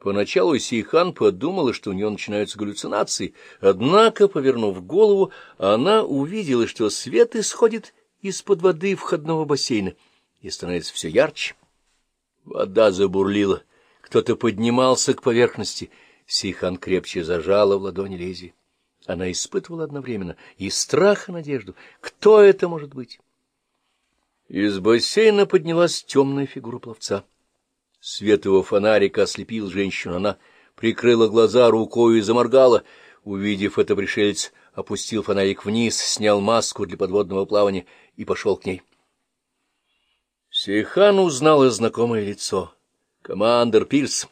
Поначалу Сейхан подумала, что у нее начинаются галлюцинации, однако, повернув голову, она увидела, что свет исходит из-под воды входного бассейна и становится все ярче. Вода забурлила, кто-то поднимался к поверхности. Сейхан крепче зажала в ладони лезвие. Она испытывала одновременно и страх, и надежду. Кто это может быть? Из бассейна поднялась темная фигура пловца. Свет его фонарика ослепил женщину. Она прикрыла глаза рукой и заморгала. Увидев это, пришелец опустил фонарик вниз, снял маску для подводного плавания и пошел к ней. Сейхан узнал знакомое лицо. Командор Пирс.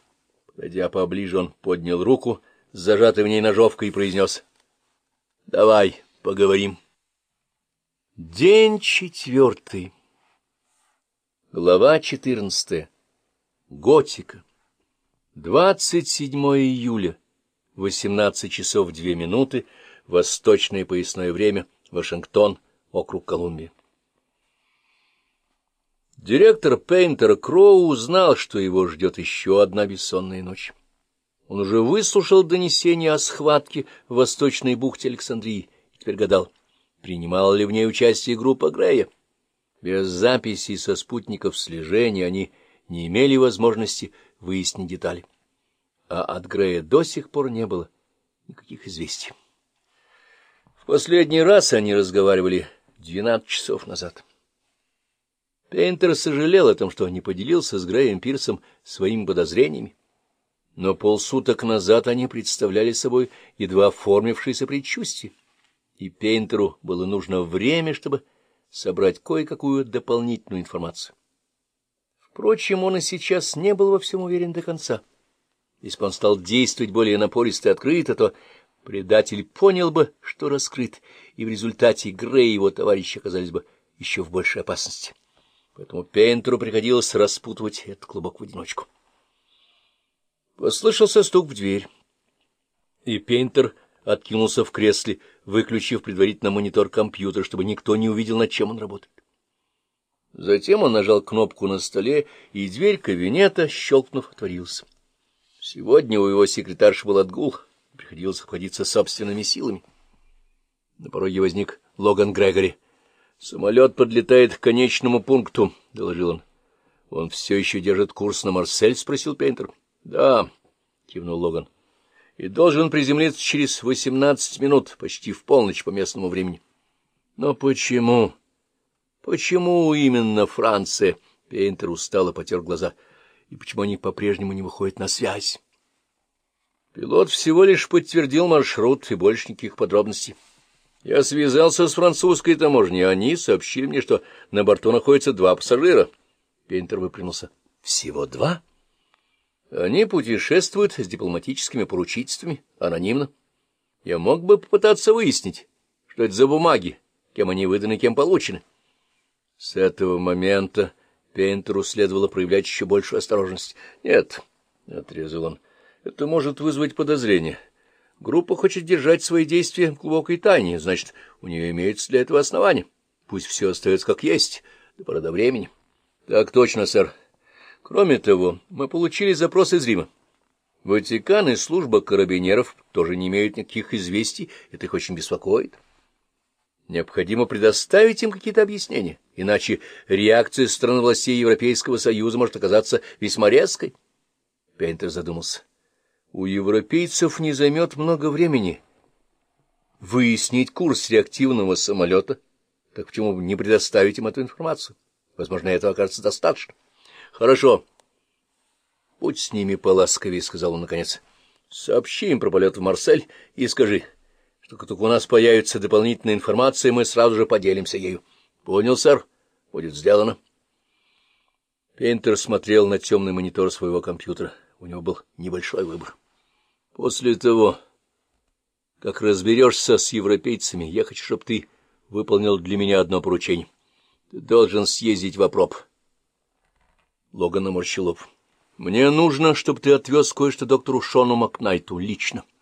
Подойдя поближе, он поднял руку с зажатой в ней ножовкой и произнес. — Давай поговорим. День четвертый. Глава четырнадцатая. Готика. 27 июля, 18 часов 2 минуты, восточное поясное время, Вашингтон, округ Колумбия. Директор Пейнтер Кроу узнал, что его ждет еще одна бессонная ночь. Он уже выслушал донесение о схватке в восточной бухте Александрии и теперь гадал, принимала ли в ней участие группа Грея. Без записей со спутников слежения они не имели возможности выяснить детали. А от Грея до сих пор не было никаких известий. В последний раз они разговаривали двенадцать часов назад. Пейнтер сожалел о том, что не поделился с Греем Пирсом своими подозрениями, но полсуток назад они представляли собой едва оформившееся предчувствие, и Пейнтеру было нужно время, чтобы собрать кое-какую дополнительную информацию. Впрочем, он и сейчас не был во всем уверен до конца. Если бы он стал действовать более напористо и открыто, то предатель понял бы, что раскрыт, и в результате Грей и его товарищи оказались бы еще в большей опасности. Поэтому Пейнтеру приходилось распутывать этот клубок в одиночку. Послышался стук в дверь, и Пейнтер откинулся в кресле, выключив предварительно монитор компьютера, чтобы никто не увидел, над чем он работает. Затем он нажал кнопку на столе, и дверь кабинета, щелкнув, отворилась. Сегодня у его секретарши был отгул, приходилось обходиться собственными силами. На пороге возник Логан Грегори. — Самолет подлетает к конечному пункту, — доложил он. — Он все еще держит курс на Марсель? — спросил Пейнтер. — Да, — кивнул Логан. — И должен приземлиться через восемнадцать минут, почти в полночь по местному времени. — Но почему? — Почему именно Франция? Пейнтер устало потер глаза. И почему они по-прежнему не выходят на связь? Пилот всего лишь подтвердил маршрут и больше никаких подробностей. Я связался с французской таможней, они сообщили мне, что на борту находится два пассажира. Пейнтер выпрямился. Всего два? Они путешествуют с дипломатическими поручительствами, анонимно. Я мог бы попытаться выяснить, что это за бумаги, кем они выданы, кем получены. С этого момента Пейнтеру следовало проявлять еще большую осторожность. — Нет, — отрезал он, — это может вызвать подозрение. Группа хочет держать свои действия в глубокой тайне, значит, у нее имеется для этого основания. Пусть все остается как есть, до пора до времени. — Так точно, сэр. Кроме того, мы получили запрос из Рима. Ватикан и служба карабинеров тоже не имеют никаких известий, это их очень беспокоит. — Необходимо предоставить им какие-то объяснения, иначе реакция стран властей Европейского Союза может оказаться весьма резкой. Пейнтер задумался. У европейцев не займет много времени выяснить курс реактивного самолета, так почему бы не предоставить им эту информацию? Возможно, этого окажется достаточно. — Хорошо. — Будь с ними поласковее, — сказал он наконец. — Сообщи им про полет в Марсель и скажи — что как только у нас появится дополнительная информация, мы сразу же поделимся ею. — Понял, сэр. Будет сделано. Пейнтер смотрел на темный монитор своего компьютера. У него был небольшой выбор. После того, как разберешься с европейцами, я хочу, чтобы ты выполнил для меня одно поручение. Ты должен съездить вОпроп. Логан наморщил лоб. Мне нужно, чтобы ты отвез кое-что доктору Шону Макнайту лично. —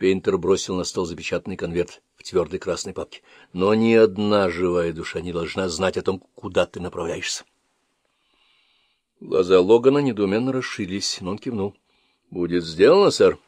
Пейнтер бросил на стол запечатанный конверт в твердой красной папке. Но ни одна живая душа не должна знать о том, куда ты направляешься. Глаза Логана недоуменно расширились, но он кивнул. Будет сделано, сэр.